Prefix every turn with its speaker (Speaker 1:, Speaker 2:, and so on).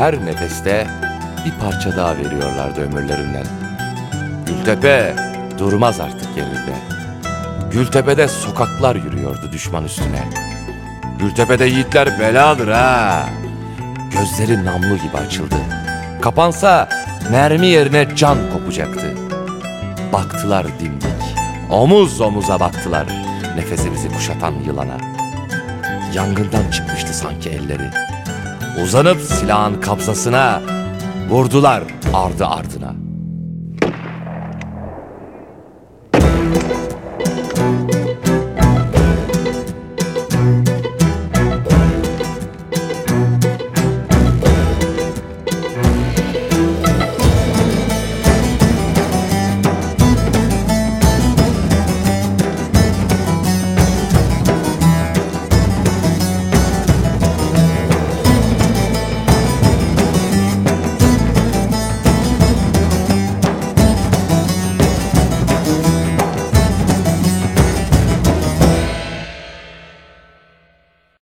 Speaker 1: her nefeste bir parça daha veriyorlardı ömürlerinden. Gültepe! Durmaz artık yerinde. Gültepe'de sokaklar yürüyordu düşman üstüne. Gültepe'de yiğitler beladır ha. Gözleri namlu gibi açıldı. Kapansa mermi yerine can kopacaktı. Baktılar dimdik. Omuz omuza baktılar nefesimizi kuşatan yılana. Yangından çıkmıştı sanki elleri. Uzanıp silahın kabzasına vurdular ardı ardına.